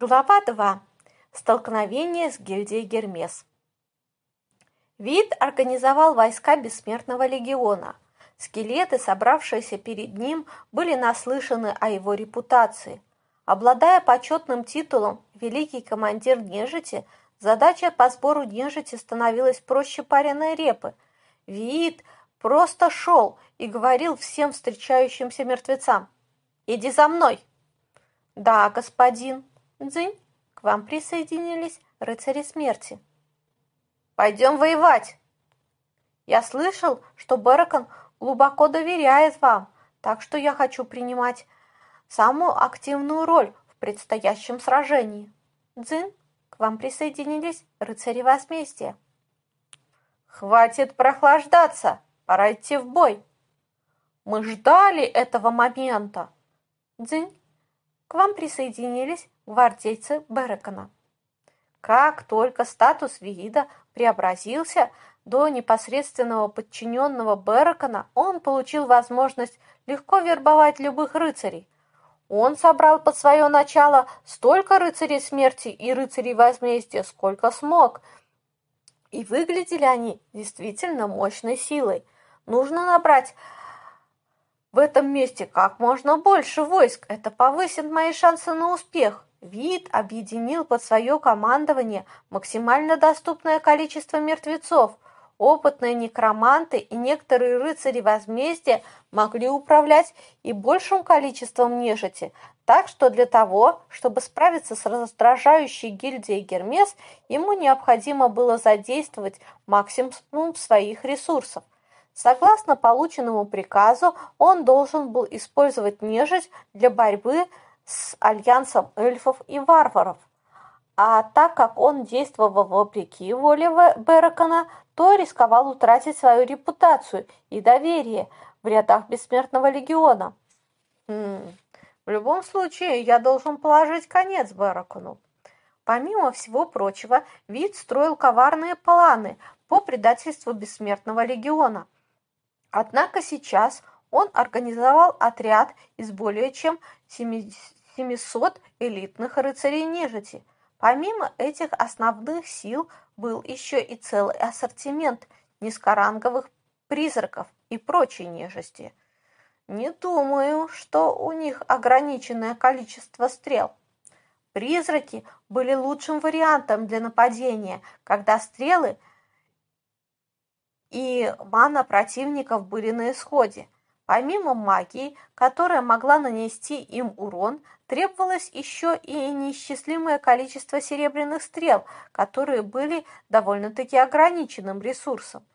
Глава 2. Столкновение с гильдией Гермес. Вид организовал войска Бессмертного легиона. Скелеты, собравшиеся перед ним, были наслышаны о его репутации. Обладая почетным титулом «Великий командир нежити», задача по сбору нежити становилась проще пареной репы. Вид просто шел и говорил всем встречающимся мертвецам «Иди за мной!» «Да, господин!» Дзынь, к вам присоединились рыцари смерти. Пойдем воевать. Я слышал, что Беракон глубоко доверяет вам, так что я хочу принимать самую активную роль в предстоящем сражении. Дзин, к вам присоединились рыцари возмездия. Хватит прохлаждаться, пора идти в бой. Мы ждали этого момента. Дзинь, к вам присоединились гвардейцы Берекона. Как только статус Виида преобразился до непосредственного подчиненного Берекона, он получил возможность легко вербовать любых рыцарей. Он собрал под свое начало столько рыцарей смерти и рыцарей возмездия, сколько смог. И выглядели они действительно мощной силой. Нужно набрать в этом месте как можно больше войск. Это повысит мои шансы на успех. Вид объединил под свое командование максимально доступное количество мертвецов. Опытные некроманты и некоторые рыцари возмездия могли управлять и большим количеством нежити, так что для того, чтобы справиться с раздражающей гильдией Гермес, ему необходимо было задействовать максимум своих ресурсов. Согласно полученному приказу, он должен был использовать нежить для борьбы с альянсом эльфов и варваров. А так как он действовал вопреки воле Беракона, то рисковал утратить свою репутацию и доверие в рядах Бессмертного легиона. Хм, в любом случае, я должен положить конец Беракону. Помимо всего прочего, Вид строил коварные планы по предательству Бессмертного легиона. Однако сейчас он организовал отряд из более чем 700 элитных рыцарей нежити. Помимо этих основных сил был еще и целый ассортимент низкоранговых призраков и прочей нежити. Не думаю, что у них ограниченное количество стрел. Призраки были лучшим вариантом для нападения, когда стрелы и мана противников были на исходе. Помимо магии, которая могла нанести им урон, требовалось еще и неисчислимое количество серебряных стрел, которые были довольно-таки ограниченным ресурсом.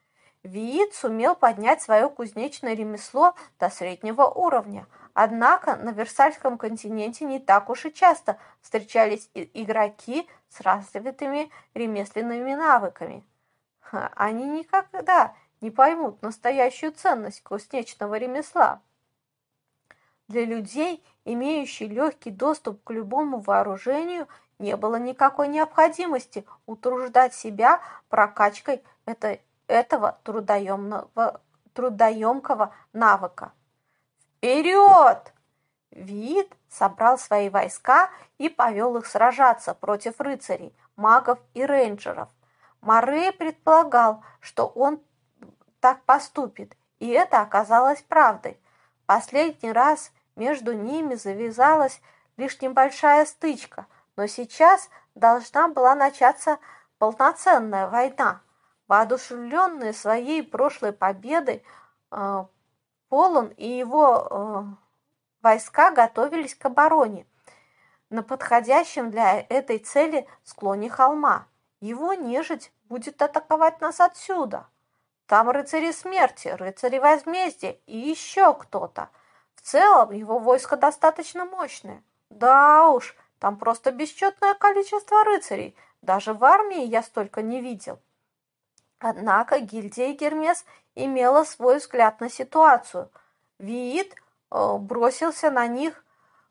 Виит сумел поднять свое кузнечное ремесло до среднего уровня. Однако на Версальском континенте не так уж и часто встречались игроки с развитыми ремесленными навыками. Они никогда не поймут настоящую ценность кузнечного ремесла. Для людей, имеющих легкий доступ к любому вооружению, не было никакой необходимости утруждать себя прокачкой это, этого трудоемного, трудоемкого навыка. Вперед! Вид собрал свои войска и повел их сражаться против рыцарей, магов и рейнджеров. Морей предполагал, что он так поступит, и это оказалось правдой. Последний раз между ними завязалась лишь небольшая стычка, но сейчас должна была начаться полноценная война. Воодушевленные своей прошлой победой, э, Полон и его э, войска готовились к обороне на подходящем для этой цели склоне холма. Его нежить будет атаковать нас отсюда. Там рыцари смерти, рыцари возмездия и еще кто-то. В целом его войско достаточно мощное. Да уж, там просто бесчетное количество рыцарей. Даже в армии я столько не видел. Однако гильдия Гермес имела свой взгляд на ситуацию. Виит э, бросился на них,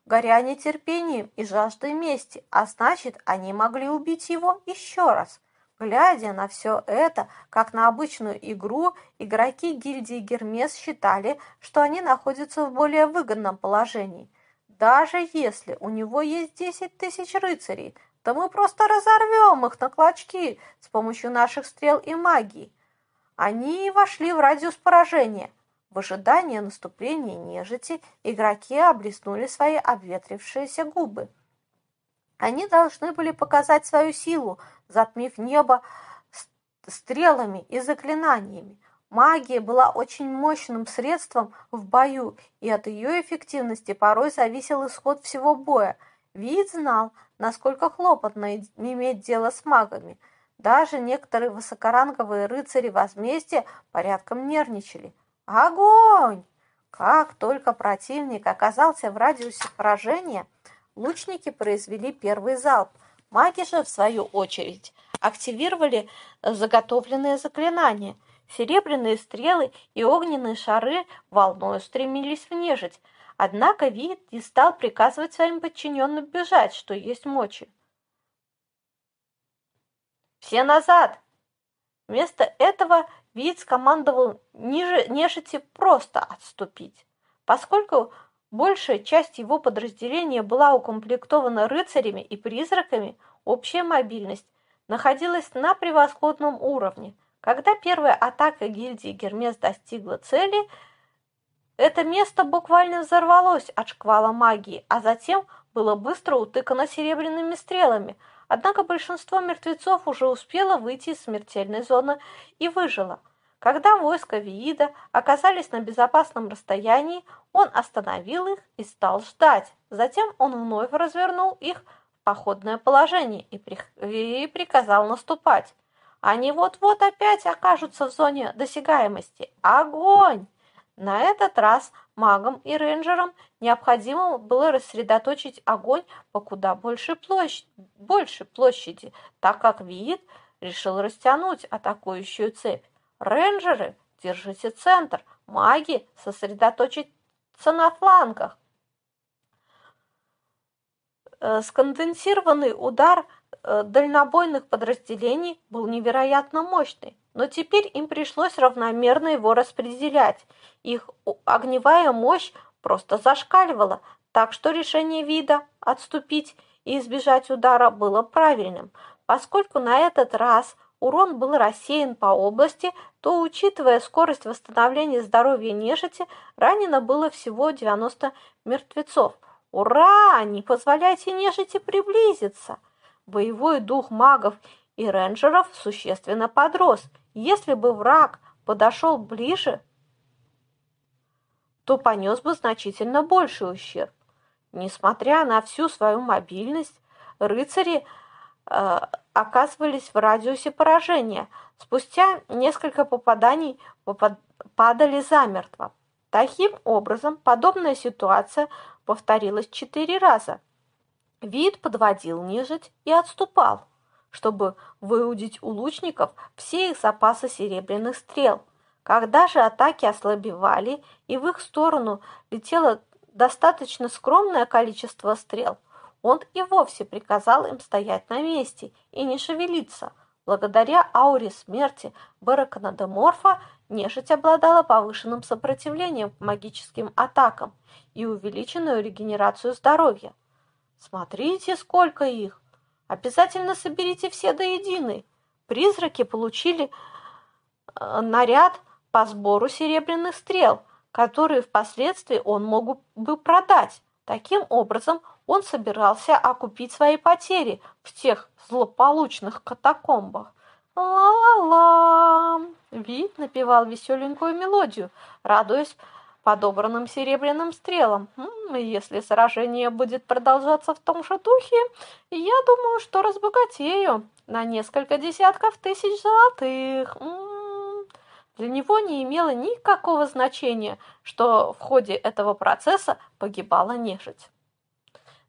горя нетерпением и жаждой мести, а значит, они могли убить его еще раз. Глядя на все это, как на обычную игру, игроки гильдии Гермес считали, что они находятся в более выгодном положении. Даже если у него есть десять тысяч рыцарей, то мы просто разорвем их на клочки с помощью наших стрел и магии. Они вошли в радиус поражения. В ожидании наступления нежити игроки облизнули свои обветрившиеся губы. Они должны были показать свою силу, затмив небо стрелами и заклинаниями. Магия была очень мощным средством в бою, и от ее эффективности порой зависел исход всего боя. Вид знал, насколько хлопотно иметь дело с магами. Даже некоторые высокоранговые рыцари возмездия порядком нервничали. Огонь! Как только противник оказался в радиусе поражения, лучники произвели первый залп. Маги же, в свою очередь, активировали заготовленные заклинания – Серебряные стрелы и огненные шары волной устремились в нежить, однако Вид не стал приказывать своим подчиненным бежать, что есть мочи. «Все назад!» Вместо этого Вид скомандовал ниже нежити просто отступить. Поскольку большая часть его подразделения была укомплектована рыцарями и призраками, общая мобильность находилась на превосходном уровне – когда первая атака гильдии Гермес достигла цели, это место буквально взорвалось от шквала магии, а затем было быстро утыкано серебряными стрелами. Однако большинство мертвецов уже успело выйти из смертельной зоны и выжило. Когда войска Виида оказались на безопасном расстоянии, он остановил их и стал ждать. Затем он вновь развернул их в походное положение и, при... и приказал наступать. Они вот-вот опять окажутся в зоне досягаемости. Огонь! На этот раз магам и рейнджерам необходимо было рассредоточить огонь по куда большей площади, большей площади, так как вид решил растянуть атакующую цепь. Рейнджеры, держите центр, маги сосредоточиться на флангах. Э, сконденсированный удар Э, дальнобойных подразделений был невероятно мощный, но теперь им пришлось равномерно его распределять. Их огневая мощь просто зашкаливала, так что решение вида отступить и избежать удара было правильным. Поскольку на этот раз урон был рассеян по области, то, учитывая скорость восстановления здоровья нежити, ранено было всего 90 мертвецов. «Ура! Не позволяйте нежити приблизиться!» Боевой дух магов и рейнджеров существенно подрос. Если бы враг подошел ближе, то понес бы значительно больший ущерб. Несмотря на всю свою мобильность, рыцари оказывались в радиусе поражения. Спустя несколько попаданий попад падали замертво. Таким образом, подобная ситуация повторилась четыре раза. Вид подводил нежить и отступал, чтобы выудить у лучников все их запасы серебряных стрел. Когда же атаки ослабевали и в их сторону летело достаточно скромное количество стрел, он и вовсе приказал им стоять на месте и не шевелиться. Благодаря ауре смерти Бараканадеморфа нежить обладала повышенным сопротивлением к магическим атакам и увеличенную регенерацию здоровья. Смотрите, сколько их! Обязательно соберите все до единой. Призраки получили э, наряд по сбору серебряных стрел, которые впоследствии он мог бы продать. Таким образом, он собирался окупить свои потери в тех злополучных катакомбах. Ла-ла-ла! Вид напевал веселенькую мелодию, радуясь подобранным серебряным стрелам. Если сражение будет продолжаться в том же духе, я думаю, что разбогатею на несколько десятков тысяч золотых. Для него не имело никакого значения, что в ходе этого процесса погибала нежить.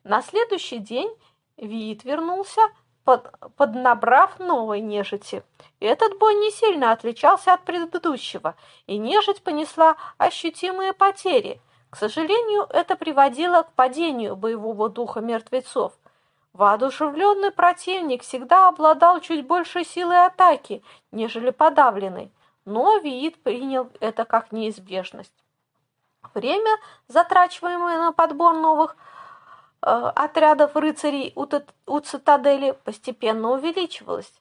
На следующий день Виит вернулся под, поднабрав новой нежити. Этот бой не сильно отличался от предыдущего, и нежить понесла ощутимые потери. К сожалению, это приводило к падению боевого духа мертвецов. Воодушевленный противник всегда обладал чуть большей силой атаки, нежели подавленный, но Виит принял это как неизбежность. Время, затрачиваемое на подбор новых отрядов рыцарей у, у цитадели постепенно увеличивалось.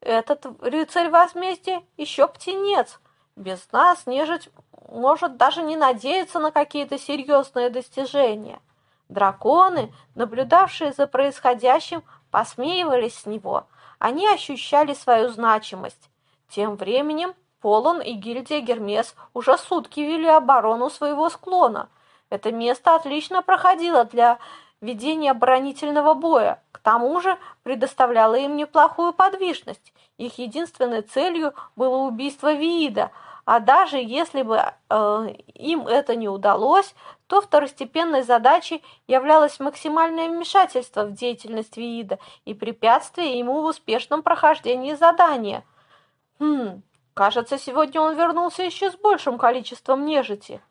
Этот рыцарь возмездия еще птенец. Без нас нежить может даже не надеяться на какие-то серьезные достижения. Драконы, наблюдавшие за происходящим, посмеивались с него. Они ощущали свою значимость. Тем временем Полон и гильдия Гермес уже сутки вели оборону своего склона. Это место отлично проходило для ведения оборонительного боя. К тому же предоставляло им неплохую подвижность. Их единственной целью было убийство Виида, а даже если бы э, им это не удалось, то второстепенной задачей являлось максимальное вмешательство в деятельность Виида и препятствие ему в успешном прохождении задания. Хм, кажется, сегодня он вернулся еще с большим количеством нежити.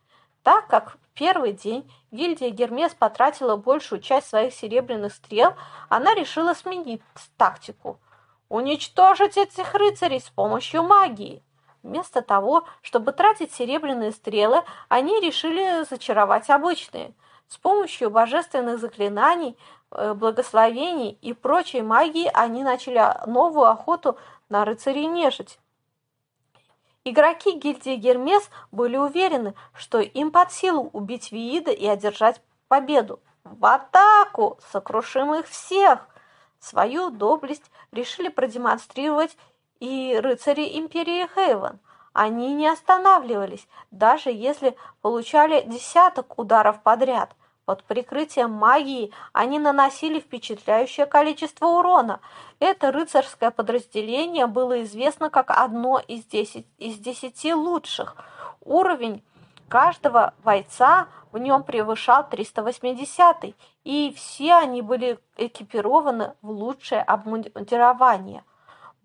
Так как в первый день гильдия Гермес потратила большую часть своих серебряных стрел, она решила сменить тактику – уничтожить этих рыцарей с помощью магии. Вместо того, чтобы тратить серебряные стрелы, они решили зачаровать обычные. С помощью божественных заклинаний, э, благословений и прочей магии они начали новую охоту на рыцарей нежить. Игроки гильдии Гермес были уверены, что им под силу убить Виида и одержать победу. В атаку! Сокрушим их всех! Свою доблесть решили продемонстрировать и рыцари империи Хейвен. Они не останавливались, даже если получали десяток ударов подряд. Под прикрытием магии они наносили впечатляющее количество урона. Это рыцарское подразделение было известно как одно из, десять, из десяти лучших. Уровень каждого бойца в нем превышал 380 и все они были экипированы в лучшее обмундирование.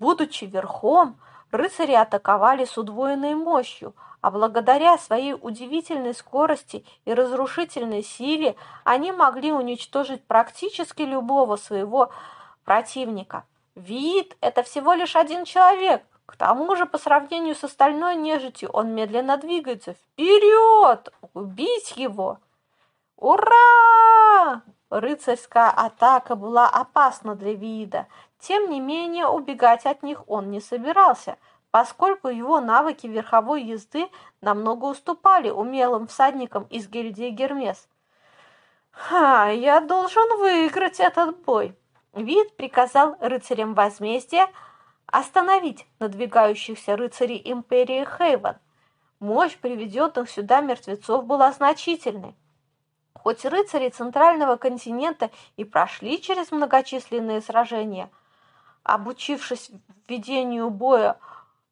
Будучи верхом, рыцари атаковали с удвоенной мощью, а благодаря своей удивительной скорости и разрушительной силе они могли уничтожить практически любого своего противника. Вид – это всего лишь один человек, к тому же, по сравнению с остальной нежитью, он медленно двигается. Вперед! Убить его! Ура! Рыцарская атака была опасна для вида. Тем не менее, убегать от них он не собирался, поскольку его навыки верховой езды намного уступали умелым всадникам из гильдии Гермес. «Ха, я должен выиграть этот бой!» Вид приказал рыцарям возмездия остановить надвигающихся рыцарей империи Хейвен. Мощь приведенных сюда мертвецов была значительной. Хоть рыцари центрального континента и прошли через многочисленные сражения, обучившись ведению боя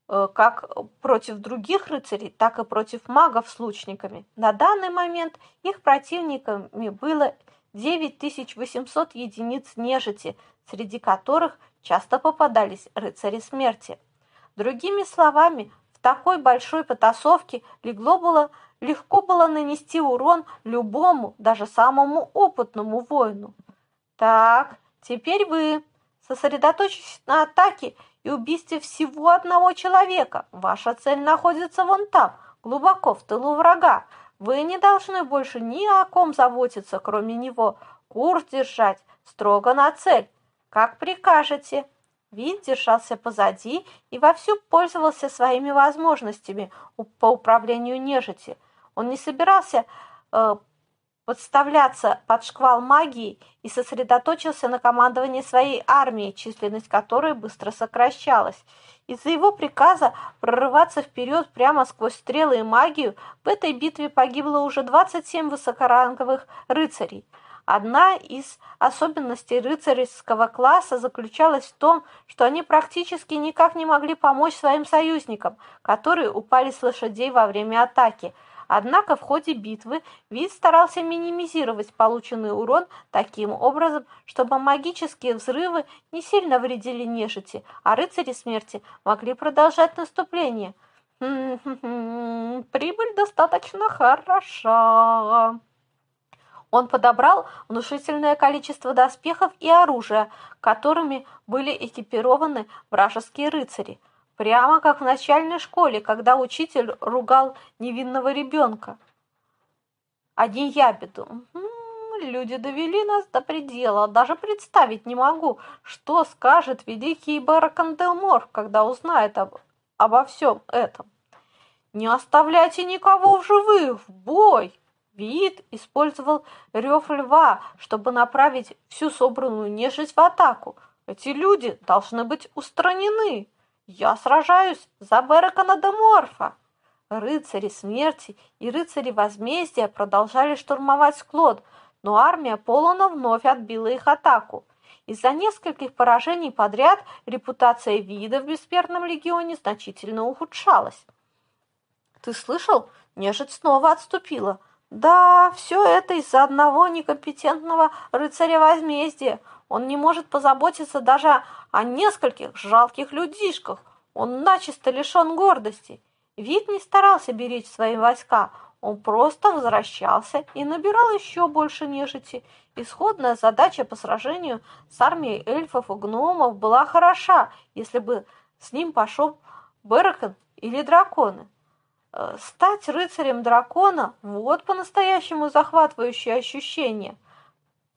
как против других рыцарей, так и против магов с лучниками, на данный момент их противниками было 9800 единиц нежити, среди которых часто попадались рыцари смерти. Другими словами, в такой большой потасовке легло было, легко было нанести урон любому, даже самому опытному воину. Так, теперь вы сосредоточьтесь на атаке и убийстве всего одного человека. Ваша цель находится вон там, глубоко в тылу врага. Вы не должны больше ни о ком заботиться, кроме него. Курс держать строго на цель. Как прикажете. Вид держался позади и вовсю пользовался своими возможностями по управлению нежити. Он не собирался э, подставляться под шквал магии и сосредоточился на командовании своей армией, численность которой быстро сокращалась. Из-за его приказа прорываться вперед прямо сквозь стрелы и магию в этой битве погибло уже 27 высокоранговых рыцарей – Одна из особенностей рыцарского класса заключалась в том, что они практически никак не могли помочь своим союзникам, которые упали с лошадей во время атаки. Однако в ходе битвы Вид старался минимизировать полученный урон таким образом, чтобы магические взрывы не сильно вредили нежити, а рыцари смерти могли продолжать наступление. Прибыль достаточно хороша. Он подобрал внушительное количество доспехов и оружия, которыми были экипированы вражеские рыцари. Прямо как в начальной школе, когда учитель ругал невинного ребенка. Один ябеду. люди довели нас до предела. Даже представить не могу, что скажет великий Бараканделмор, когда узнает об, обо всем этом. Не оставляйте никого в живых, в бой! Вид использовал рев льва, чтобы направить всю собранную нежить в атаку. Эти люди должны быть устранены. Я сражаюсь за Беракана де Морфа. Рыцари смерти и рыцари возмездия продолжали штурмовать склад, но армия Полона вновь отбила их атаку. Из-за нескольких поражений подряд репутация вида в Бессмертном легионе значительно ухудшалась. «Ты слышал? Нежить снова отступила. Да, все это из-за одного некомпетентного рыцаря возмездия. Он не может позаботиться даже о нескольких жалких людишках. Он начисто лишен гордости. Вид не старался беречь свои войска, он просто возвращался и набирал еще больше нежити. Исходная задача по сражению с армией эльфов и гномов была хороша, если бы с ним пошел Беракон или драконы. Э, стать рыцарем дракона – вот по-настоящему захватывающее ощущение.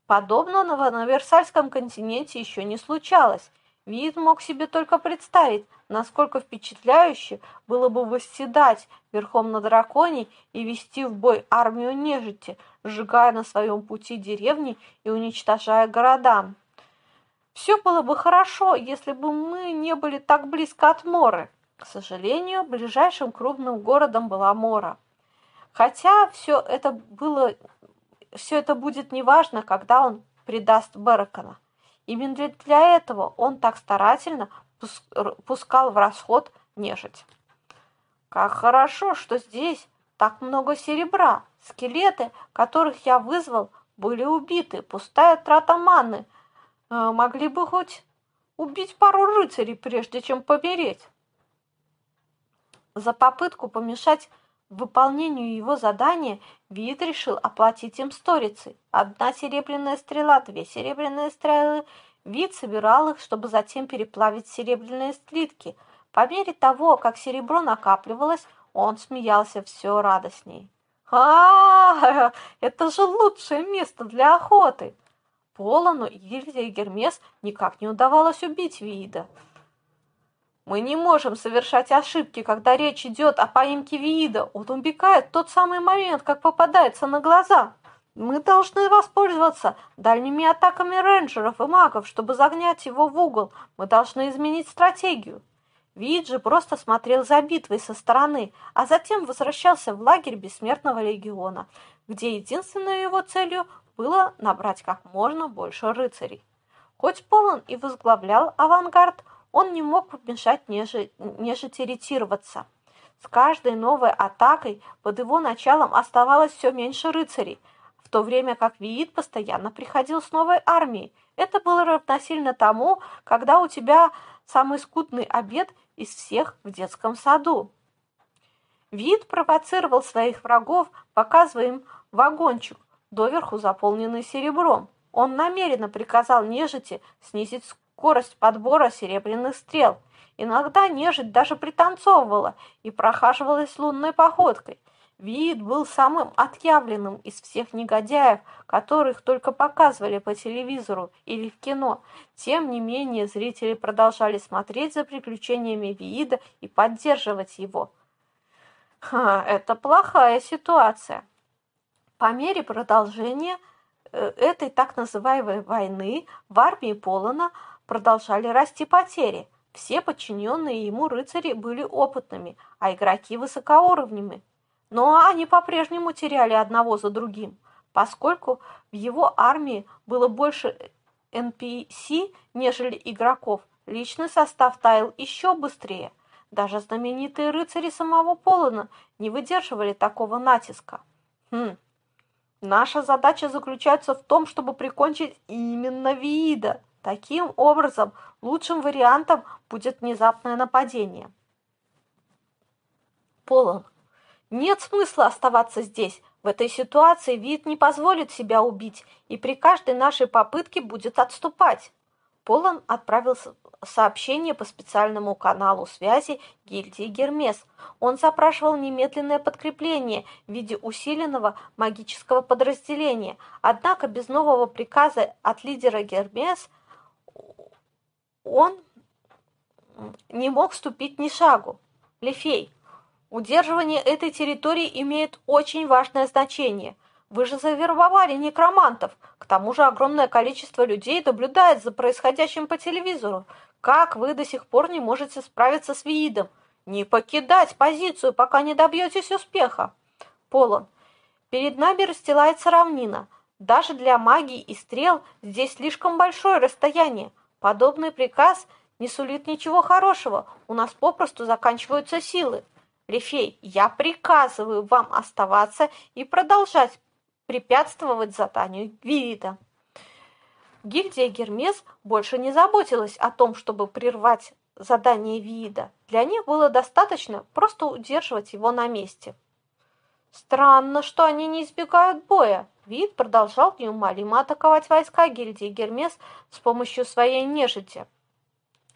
Подобного на Версальском континенте еще не случалось. Вид мог себе только представить, насколько впечатляюще было бы восседать верхом на драконе и вести в бой армию нежити, сжигая на своем пути деревни и уничтожая города. Все было бы хорошо, если бы мы не были так близко от Моры. К сожалению, ближайшим крупным городом была Мора. Хотя все это было, все это будет неважно, когда он предаст Беракона. Именно для этого он так старательно пускал в расход нежить. Как хорошо, что здесь так много серебра. Скелеты, которых я вызвал, были убиты. Пустая трата маны. Э, могли бы хоть убить пару рыцарей, прежде чем помереть. За попытку помешать выполнению его задания Вид решил оплатить им сторицей. Одна серебряная стрела, две серебряные стрелы – Вид собирал их, чтобы затем переплавить серебряные слитки. По мере того, как серебро накапливалось, он смеялся все радостней. а, это же лучшее место для охоты!» Полону Ильзе и Гермес никак не удавалось убить Виида. «Мы не можем совершать ошибки, когда речь идет о поимке Виида. Он убегает в тот самый момент, как попадается на глаза!» Мы должны воспользоваться дальними атаками рейнджеров и магов, чтобы загнать его в угол. Мы должны изменить стратегию. Виджи просто смотрел за битвой со стороны, а затем возвращался в лагерь Бессмертного легиона, где единственной его целью было набрать как можно больше рыцарей. Хоть Полон и возглавлял авангард, он не мог помешать нежи, нежити ретироваться. С каждой новой атакой под его началом оставалось все меньше рыцарей – в то время как Виит постоянно приходил с новой армией. Это было равносильно тому, когда у тебя самый скудный обед из всех в детском саду. Вид провоцировал своих врагов, показывая им вагончик, доверху заполненный серебром. Он намеренно приказал нежити снизить скорость подбора серебряных стрел. Иногда нежить даже пританцовывала и прохаживалась лунной походкой. Вид был самым отъявленным из всех негодяев, которых только показывали по телевизору или в кино. Тем не менее, зрители продолжали смотреть за приключениями Виида и поддерживать его. Ха, это плохая ситуация. По мере продолжения э, этой так называемой войны в армии Полона продолжали расти потери. Все подчиненные ему рыцари были опытными, а игроки высокоуровневыми. Но они по-прежнему теряли одного за другим, поскольку в его армии было больше NPC, нежели игроков. Личный состав таял еще быстрее. Даже знаменитые рыцари самого Полона не выдерживали такого натиска. Хм. Наша задача заключается в том, чтобы прикончить именно Виида. Таким образом, лучшим вариантом будет внезапное нападение. Полон, нет смысла оставаться здесь. В этой ситуации вид не позволит себя убить и при каждой нашей попытке будет отступать. Полон отправил сообщение по специальному каналу связи гильдии Гермес. Он запрашивал немедленное подкрепление в виде усиленного магического подразделения. Однако без нового приказа от лидера Гермес он не мог ступить ни шагу. Лефей, удерживание этой территории имеет очень важное значение. Вы же завербовали некромантов. К тому же огромное количество людей наблюдает за происходящим по телевизору. Как вы до сих пор не можете справиться с Виидом? Не покидать позицию, пока не добьетесь успеха. Полон. Перед нами расстилается равнина. Даже для магии и стрел здесь слишком большое расстояние. Подобный приказ не сулит ничего хорошего. У нас попросту заканчиваются силы. Лефей, я приказываю вам оставаться и продолжать препятствовать заданию Виида. Гильдия Гермес больше не заботилась о том, чтобы прервать задание Виида. Для них было достаточно просто удерживать его на месте. Странно, что они не избегают боя. Вид продолжал неумолимо атаковать войска гильдии Гермес с помощью своей нежити.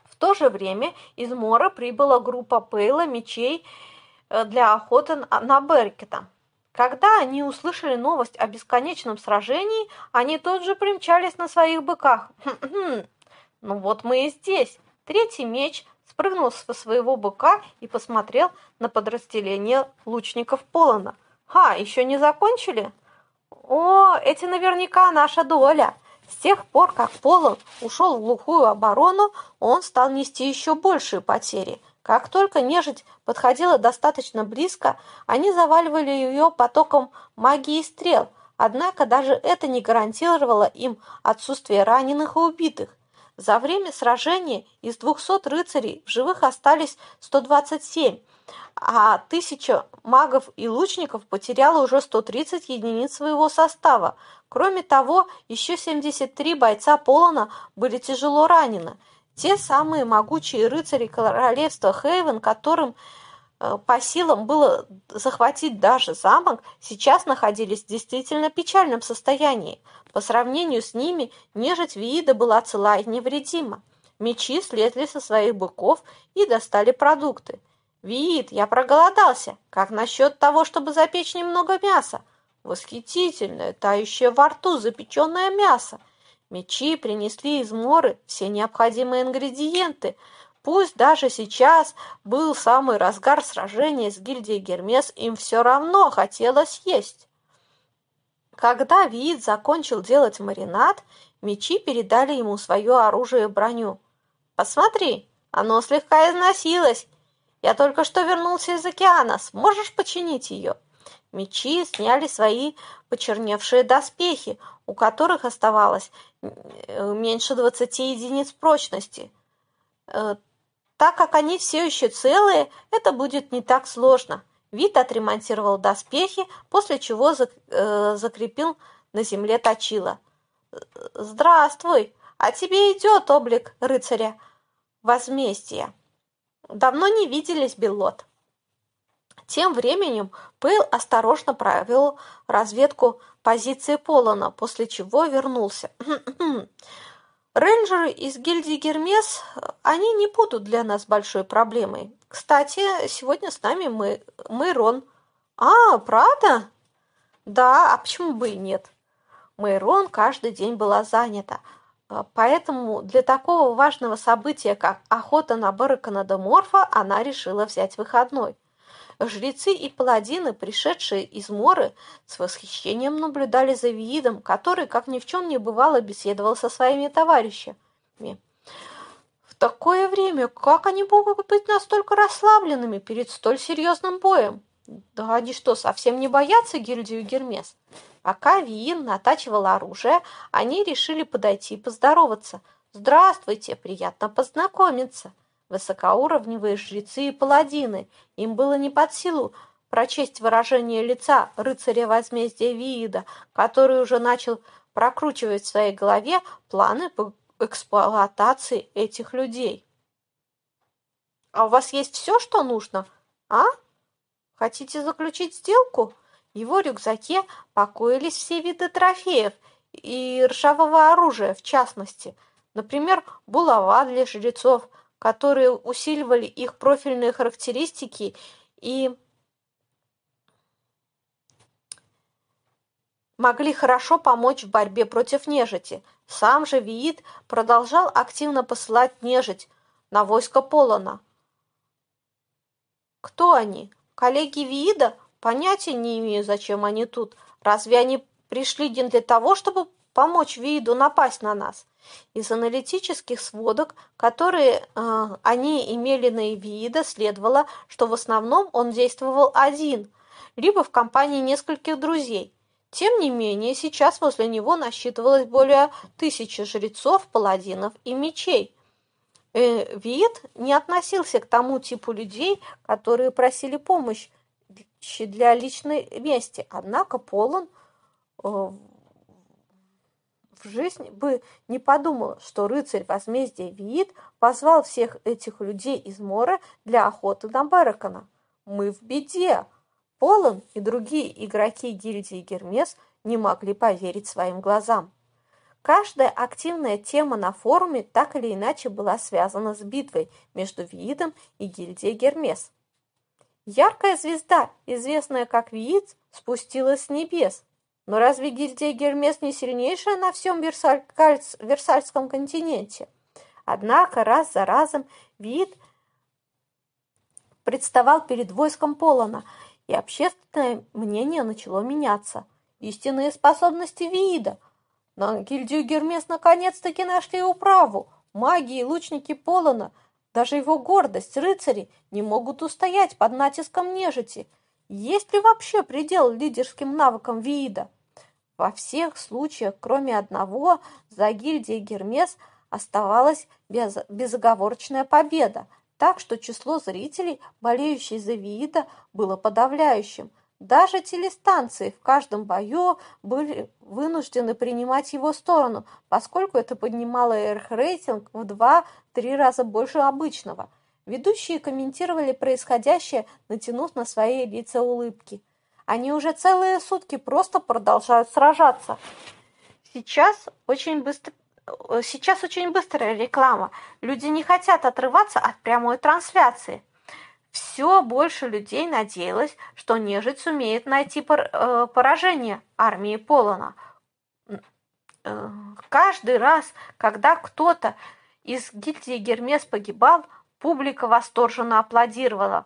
В то же время из Мора прибыла группа Пейла мечей э, для охоты на Беркета. Когда они услышали новость о бесконечном сражении, они тут же примчались на своих быках. ну вот мы и здесь. Третий меч спрыгнул со своего быка и посмотрел на подразделение лучников Полона. «Ха, еще не закончили?» «О, эти наверняка наша доля!» С тех пор, как Полон ушел в глухую оборону, он стал нести еще большие потери – как только нежить подходила достаточно близко, они заваливали ее потоком магии и стрел, однако даже это не гарантировало им отсутствие раненых и убитых. За время сражения из 200 рыцарей в живых остались 127, а тысяча магов и лучников потеряла уже 130 единиц своего состава. Кроме того, еще 73 бойца Полона были тяжело ранены – те самые могучие рыцари королевства Хейвен, которым э, по силам было захватить даже замок, сейчас находились в действительно печальном состоянии. По сравнению с ними, нежить Виида была цела и невредима. Мечи слезли со своих быков и достали продукты. «Виид, я проголодался. Как насчет того, чтобы запечь немного мяса?» «Восхитительное, тающее во рту запеченное мясо!» Мечи принесли из моры все необходимые ингредиенты. Пусть даже сейчас был самый разгар сражения с гильдией Гермес, им все равно хотелось есть. Когда Виит закончил делать маринад, мечи передали ему свое оружие и броню. «Посмотри, оно слегка износилось. Я только что вернулся из океана. Сможешь починить ее?» Мечи сняли свои почерневшие доспехи, у которых оставалось э, меньше 20 единиц прочности. Э, так как они все еще целые, это будет не так сложно. Вид отремонтировал доспехи, после чего э, закрепил на земле точила. «Здравствуй! А тебе идет облик рыцаря возмездия. Давно не виделись, Беллот». Тем временем Пейл осторожно провел разведку позиции Полона, после чего вернулся. Рейнджеры из гильдии Гермес, они не будут для нас большой проблемой. Кстати, сегодня с нами мы, Мэйрон. А, правда? Да, а почему бы и нет? Мэйрон каждый день была занята, поэтому для такого важного события, как охота на Бараканадоморфа, она решила взять выходной. Жрецы и паладины, пришедшие из Моры, с восхищением наблюдали за Виидом, который, как ни в чем не бывало, беседовал со своими товарищами. В такое время как они могут быть настолько расслабленными перед столь серьезным боем? Да они что, совсем не боятся гильдию Гермес? Пока Виин натачивал оружие, они решили подойти и поздороваться. «Здравствуйте, приятно познакомиться!» высокоуровневые жрецы и паладины. Им было не под силу прочесть выражение лица рыцаря возмездия Виида, который уже начал прокручивать в своей голове планы по эксплуатации этих людей. «А у вас есть все, что нужно? А? Хотите заключить сделку?» В его рюкзаке покоились все виды трофеев и ржавого оружия в частности – Например, булава для жрецов, которые усиливали их профильные характеристики и могли хорошо помочь в борьбе против нежити. Сам же Виит продолжал активно посылать нежить на войско Полона. Кто они? Коллеги Виида? Понятия не имею, зачем они тут. Разве они пришли для того, чтобы помочь Вииду напасть на нас? Из аналитических сводок, которые э, они имели на Виида, следовало, что в основном он действовал один, либо в компании нескольких друзей. Тем не менее, сейчас возле него насчитывалось более тысячи жрецов, паладинов и мечей. Э, Виит не относился к тому типу людей, которые просили помощь для личной мести, однако полон э, в жизни бы не подумал, что рыцарь возмездия Виит позвал всех этих людей из мора для охоты на Беракона. Мы в беде. Полон и другие игроки гильдии Гермес не могли поверить своим глазам. Каждая активная тема на форуме так или иначе была связана с битвой между Виидом и гильдией Гермес. Яркая звезда, известная как Вииц, спустилась с небес. Но разве гильдия Гермес не сильнейшая на всем Версаль... Версальском континенте? Однако раз за разом Виид представал перед войском Полона – и общественное мнение начало меняться. Истинные способности Виида. На гильдию Гермес наконец-таки нашли управу. Маги и лучники Полона, даже его гордость, рыцари, не могут устоять под натиском нежити. Есть ли вообще предел лидерским навыкам Виида? Во всех случаях, кроме одного, за гильдией Гермес оставалась без, безоговорочная победа – так что число зрителей, болеющих за Виида, было подавляющим. Даже телестанции в каждом бою были вынуждены принимать его сторону, поскольку это поднимало их рейтинг в 2-3 раза больше обычного. Ведущие комментировали происходящее, натянув на свои лица улыбки. Они уже целые сутки просто продолжают сражаться. Сейчас очень быстро сейчас очень быстрая реклама. Люди не хотят отрываться от прямой трансляции. Все больше людей надеялось, что нежить сумеет найти э, поражение армии Полона. Э, каждый раз, когда кто-то из гильдии Гермес погибал, публика восторженно аплодировала.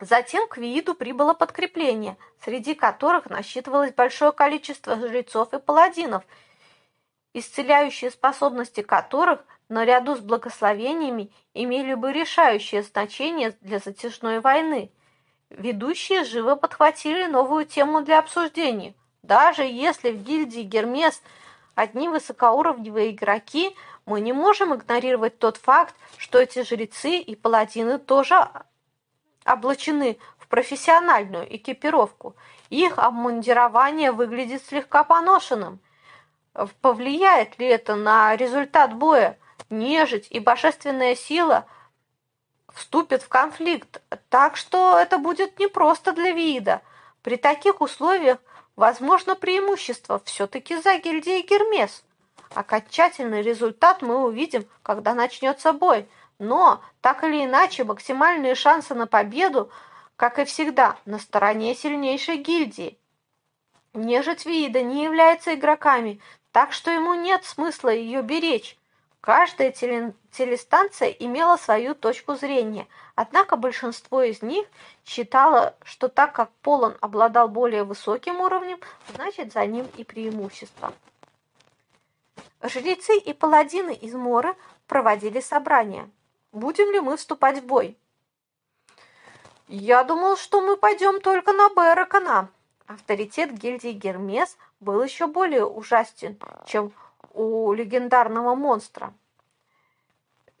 Затем к Вииду прибыло подкрепление, среди которых насчитывалось большое количество жрецов и паладинов – исцеляющие способности которых наряду с благословениями имели бы решающее значение для затяжной войны. Ведущие живо подхватили новую тему для обсуждения. Даже если в гильдии Гермес одни высокоуровневые игроки, мы не можем игнорировать тот факт, что эти жрецы и паладины тоже облачены в профессиональную экипировку. Их обмундирование выглядит слегка поношенным. Повлияет ли это на результат боя? Нежить и божественная сила вступят в конфликт, так что это будет непросто для вида. При таких условиях возможно преимущество все-таки за гильдией Гермес. Окончательный результат мы увидим, когда начнется бой. Но, так или иначе, максимальные шансы на победу, как и всегда, на стороне сильнейшей гильдии. Нежить Вида не является игроками, так что ему нет смысла ее беречь. Каждая телестанция имела свою точку зрения, однако большинство из них считало, что так как Полон обладал более высоким уровнем, значит за ним и преимущество. Жрецы и паладины из Мора проводили собрания. Будем ли мы вступать в бой? Я думал, что мы пойдем только на Беракана, Авторитет гильдии Гермес был еще более ужасен, чем у легендарного монстра.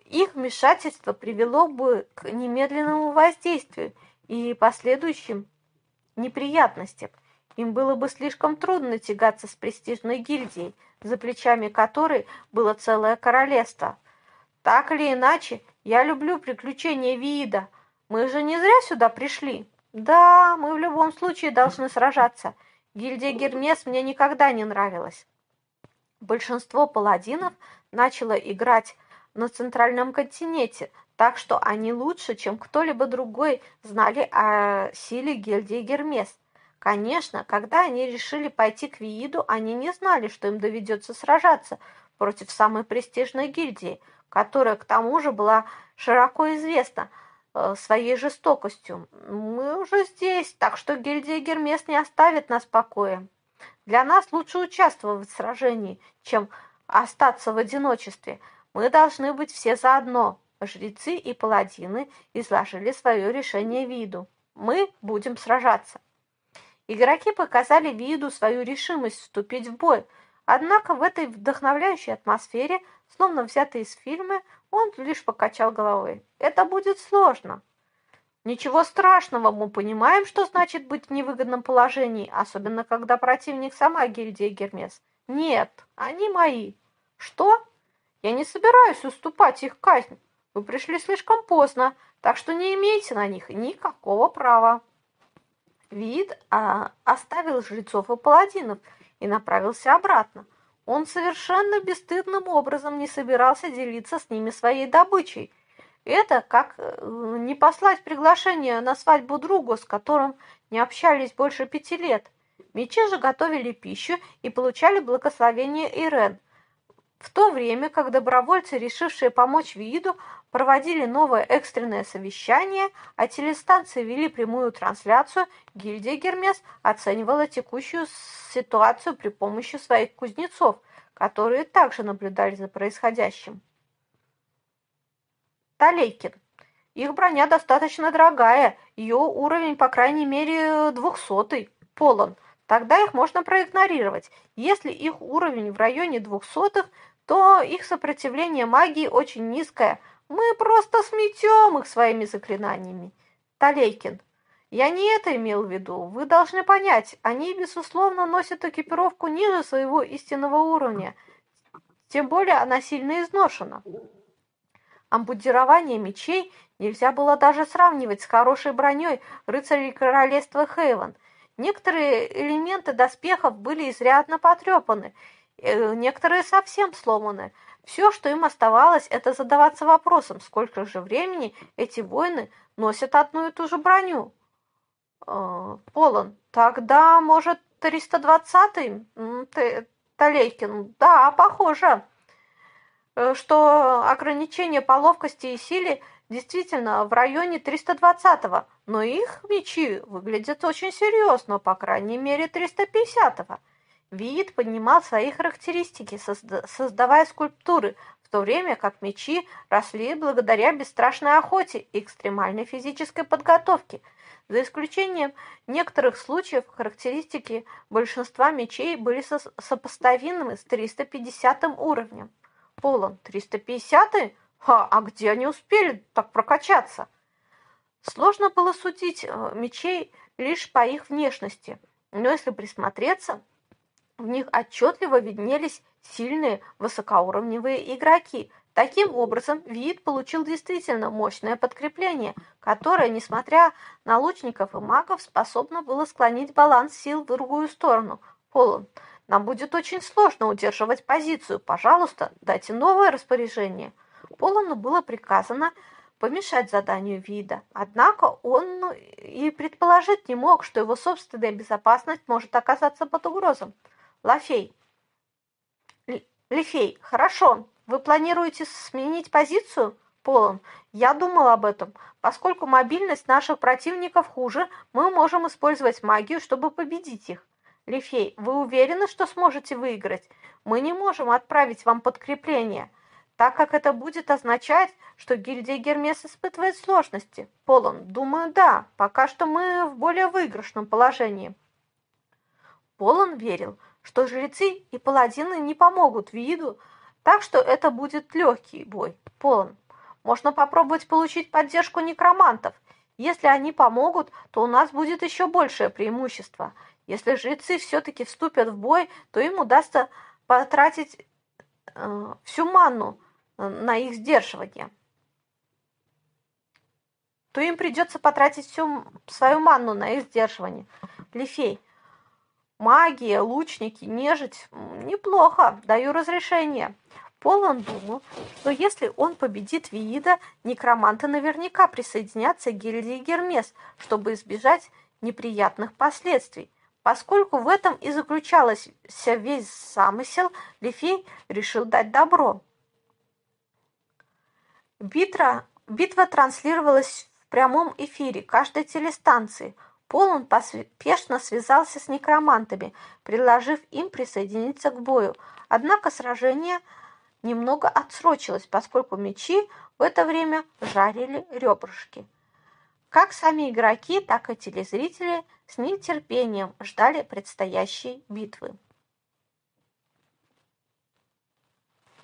Их вмешательство привело бы к немедленному воздействию и последующим неприятностям. Им было бы слишком трудно тягаться с престижной гильдией, за плечами которой было целое королевство. Так или иначе, я люблю приключения Виида. Мы же не зря сюда пришли. Да, мы в любом случае должны сражаться. Гильдия Гермес мне никогда не нравилась. Большинство паладинов начало играть на центральном континенте, так что они лучше, чем кто-либо другой, знали о силе гильдии Гермес. Конечно, когда они решили пойти к Вииду, они не знали, что им доведется сражаться против самой престижной гильдии, которая к тому же была широко известна э, своей жестокостью. Мы уже здесь, так что гильдия Гермес не оставит нас в. Для нас лучше участвовать в сражении, чем остаться в одиночестве. Мы должны быть все заодно. Жрецы и паладины изложили свое решение виду. Мы будем сражаться. Игроки показали виду свою решимость вступить в бой, однако в этой вдохновляющей атмосфере, словно взятой из фильма, он лишь покачал головой. Это будет сложно. Ничего страшного, мы понимаем, что значит быть в невыгодном положении, особенно когда противник сама гильдия Гермес. Нет, они мои. Что? Я не собираюсь уступать их казнь. Вы пришли слишком поздно, так что не имеете на них никакого права. Вид а, оставил жрецов и паладинов и направился обратно. Он совершенно бесстыдным образом не собирался делиться с ними своей добычей – это как э, не послать приглашение на свадьбу другу, с которым не общались больше пяти лет. Мечи же готовили пищу и получали благословение Ирен. В то время, как добровольцы, решившие помочь Виду, проводили новое экстренное совещание, а телестанции вели прямую трансляцию, гильдия Гермес оценивала текущую ситуацию при помощи своих кузнецов, которые также наблюдали за происходящим. Талейкин. Их броня достаточно дорогая, ее уровень, по крайней мере, двухсотый, полон. Тогда их можно проигнорировать. Если их уровень в районе двухсотых, то их сопротивление магии очень низкое. Мы просто сметем их своими заклинаниями. Талейкин. Я не это имел в виду. Вы должны понять, они, безусловно, носят экипировку ниже своего истинного уровня. Тем более она сильно изношена. Ампутирование мечей нельзя было даже сравнивать с хорошей броней рыцарей королевства Хейвен. Некоторые элементы доспехов были изрядно потрепаны, э, некоторые совсем сломаны. Все, что им оставалось, это задаваться вопросом, сколько же времени эти воины носят одну и ту же броню. Э, Полон, тогда, может, 320-й? Талейкин, да, похоже. Э, что ограничение по ловкости и силе действительно в районе 320-го, но их мечи выглядят очень серьезно, по крайней мере 350-го. Виит поднимал свои характеристики, создавая скульптуры, в то время как мечи росли благодаря бесстрашной охоте и экстремальной физической подготовке. За исключением некоторых случаев, характеристики большинства мечей были сопоставимы с 350 уровнем полон. 350-й? А, а где они успели так прокачаться? Сложно было судить э, мечей лишь по их внешности, но если присмотреться, в них отчетливо виднелись сильные высокоуровневые игроки. Таким образом, вид получил действительно мощное подкрепление, которое, несмотря на лучников и магов, способно было склонить баланс сил в другую сторону. Полон. Нам будет очень сложно удерживать позицию. Пожалуйста, дайте новое распоряжение. Полону было приказано помешать заданию вида. Однако он и предположить не мог, что его собственная безопасность может оказаться под угрозом. Лафей. Лифей, хорошо. Вы планируете сменить позицию? Полон. Я думал об этом. Поскольку мобильность наших противников хуже, мы можем использовать магию, чтобы победить их. Лифей, вы уверены, что сможете выиграть? Мы не можем отправить вам подкрепление, так как это будет означать, что гильдия Гермес испытывает сложности. Полон, думаю, да. Пока что мы в более выигрышном положении. Полон верил, что жрецы и паладины не помогут виду, так что это будет легкий бой. Полон. Можно попробовать получить поддержку некромантов. Если они помогут, то у нас будет еще большее преимущество – если жрецы все-таки вступят в бой, то им удастся потратить э, всю манну на их сдерживание. То им придется потратить всю свою манну на их сдерживание. Лифей, Магия, лучники, нежить. Неплохо, даю разрешение. Полон думал, что если он победит Виида, некроманты наверняка присоединятся к гильдии Гермес, чтобы избежать неприятных последствий. Поскольку в этом и заключался весь замысел, Лефей решил дать добро. Битва, битва транслировалась в прямом эфире каждой телестанции. Полон поспешно связался с некромантами, предложив им присоединиться к бою. Однако сражение немного отсрочилось, поскольку мечи в это время жарили ребрышки. Как сами игроки, так и телезрители с нетерпением ждали предстоящей битвы.